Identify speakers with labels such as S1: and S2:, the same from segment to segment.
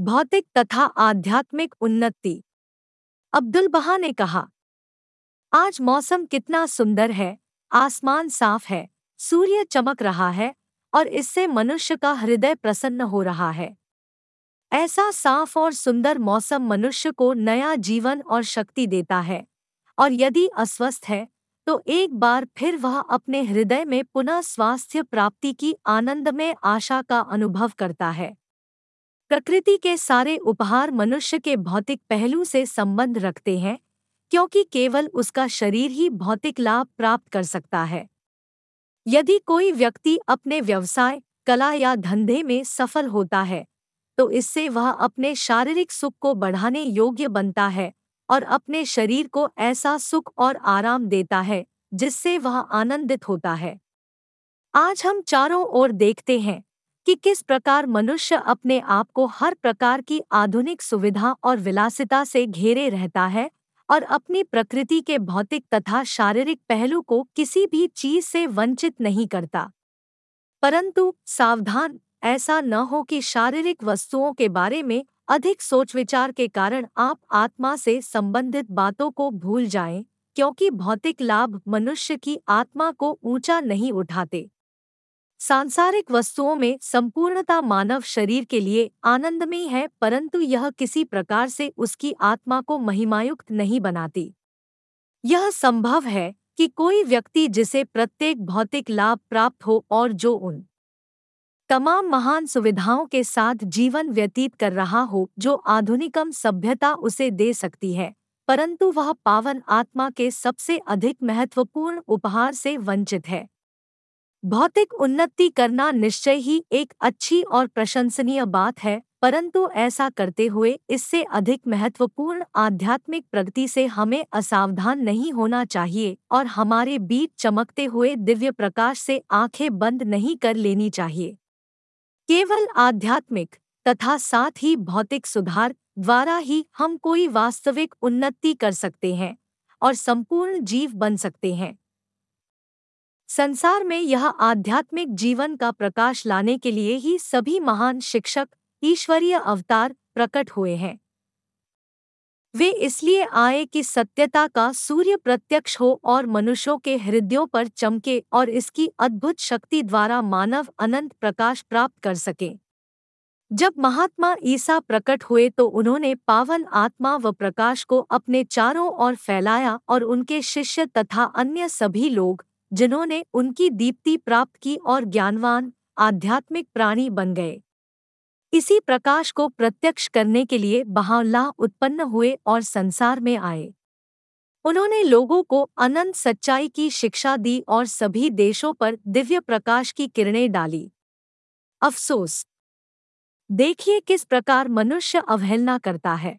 S1: भौतिक तथा आध्यात्मिक उन्नति। अब्दुल बहा ने कहा, आज मौसम कितना सुंदर है, आसमान साफ़ है, सूर्य चमक रहा है, और इससे मनुष्य का हृदय प्रसन्न हो रहा है। ऐसा साफ़ और सुंदर मौसम मनुष्य को नया जीवन और शक्ति देता है, और यदि अस्वस्थ है तो एक बार फिर वह अपने हृदय में पुनः स्वास्थ्य प्राप्ति की आनंदमय आशा का अनुभव करता है। प्रकृति के सारे उपहार मनुष्य के भौतिक पहलू से संबंध रखते हैं, क्योंकि केवल उसका शरीर ही भौतिक लाभ प्राप्त कर सकता है। यदि कोई व्यक्ति अपने व्यवसाय, कला या धंधे में सफल होता है तो इससे वह अपने शारीरिक सुख को बढ़ाने योग्य बनता है और अपने शरीर को ऐसा सुख और आराम देता है, जिससे वह आनंदित होता है। आज हम चारों ओर देखते हैं कि किस प्रकार मनुष्य अपने आप को हर प्रकार की आधुनिक सुविधा और विलासिता से घेरे रहता है और अपनी प्रकृति के भौतिक तथा शारीरिक पहलू को किसी भी चीज़ से वंचित नहीं करता। परंतु सावधान ऐसा न हो कि शारीरिक वस्तुओं के बारे में अधिक सोच विचार के कारण आप आत्मा से संबंधित बातों को भूल जाएँ, क्योंकि भौतिक लाभ मनुष्य की आत्मा को ऊँचा नहीं उठाते। सांसारिक वस्तुओं में संपूर्णता मानव शरीर के लिए आनंदमय है, परंतु यह किसी प्रकार से उसकी आत्मा को महिमायुक्त नहीं बनाती। यह संभव है कि कोई व्यक्ति जिसे प्रत्येक भौतिक लाभ प्राप्त हो और जो उन तमाम महान सुविधाओं के साथ जीवन व्यतीत कर रहा हो, जो आधुनिकम सभ्यता उसे दे सकती है, परंतु वह पावन आत्मा के सबसे अधिक महत्वपूर्ण उपहार से वंचित है। भौतिक उन्नति करना निश्चय ही एक अच्छी और प्रशंसनीय बात है, परंतु ऐसा करते हुए इससे अधिक महत्वपूर्ण आध्यात्मिक प्रगति से हमें असावधान नहीं होना चाहिए और हमारे बीच चमकते हुए दिव्य प्रकाश से आँखें बंद नहीं कर लेनी चाहिए। केवल आध्यात्मिक तथा साथ ही भौतिक सुधार द्वारा ही हम कोई वास्तविक उन्नति कर सकते हैं और संपूर्ण जीव बन सकते हैं। संसार में यह आध्यात्मिक जीवन का प्रकाश लाने के लिए ही सभी महान शिक्षक, ईश्वरीय अवतार प्रकट हुए हैं। वे इसलिए आए कि सत्यता का सूर्य प्रत्यक्ष हो और मनुष्यों के हृदयों पर चमके और इसकी अद्भुत शक्ति द्वारा मानव अनंत प्रकाश प्राप्त कर सके। जब महात्मा ईसा प्रकट हुए तो उन्होंने पावन आत्मा व प्रकाश को अपने चारों ओर फैलाया और उनके शिष्य तथा अन्य सभी लोग जिन्होंने उनकी दीप्ति प्राप्त की और ज्ञानवान, आध्यात्मिक प्राणी बन गए। इसी प्रकाश को प्रत्यक्ष करने के लिए बहाउल्लाह उत्पन्न हुए और संसार में आए। उन्होंने लोगों को अनंत सच्चाई की शिक्षा दी और सभी देशों पर दिव्य प्रकाश की किरणें डाली। अफसोस, देखिए किस प्रकार मनुष्य अवहेलना करता है।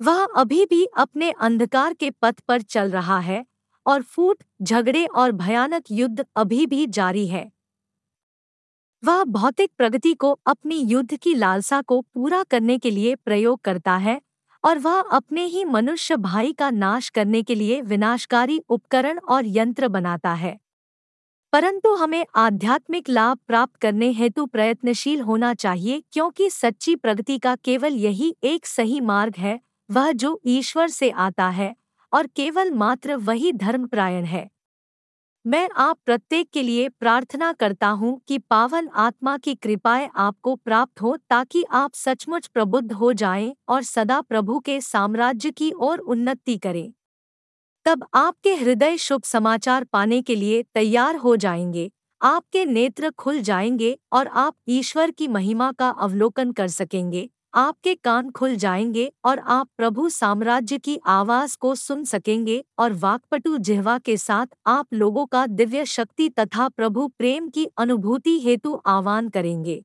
S1: वह अभी भी अपने अंधकार के पथ पर चल रहा है और फूट, झगड़े और भयानक युद्ध अभी भी जारी है। वह भौतिक प्रगति को अपनी युद्ध की लालसा को पूरा करने के लिए प्रयोग करता है और वह अपने ही मनुष्य भाई का नाश करने के लिए विनाशकारी उपकरण और यंत्र बनाता है। परंतु हमें आध्यात्मिक लाभ प्राप्त करने हेतु प्रयत्नशील होना चाहिए क्योंकि सच्ची प्रगति का केवल यही एक सही मार्ग है, वह जो ईश्वर से आता है। और केवल मात्र वही धर्मप्रायण है। मैं आप प्रत्येक के लिए प्रार्थना करता हूँ कि पावन आत्मा की कृपाएँ आपको प्राप्त हो ताकि आप सचमुच प्रबुद्ध हो जाएँ और सदा प्रभु के साम्राज्य की ओर उन्नति करें। तब आपके हृदय शुभ समाचार पाने के लिए तैयार हो जाएँगे, आपके नेत्र खुल जाएँगे और आप ईश्वर की महिमा का अवलोकन कर सकेंगे। आपके कान खुल जाएँगे और आप प्रभु साम्राज्य की आवाज़ को सुन सकेंगे और वाकपटु जिहवा के साथ आप लोगों का दिव्य शक्ति तथा प्रभु प्रेम की अनुभूति हेतु आह्वान करेंगे।